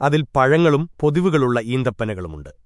അതിൽ പഴങ്ങളും പൊതിവുകളുള്ള ഈന്തപ്പനകളുമുണ്ട്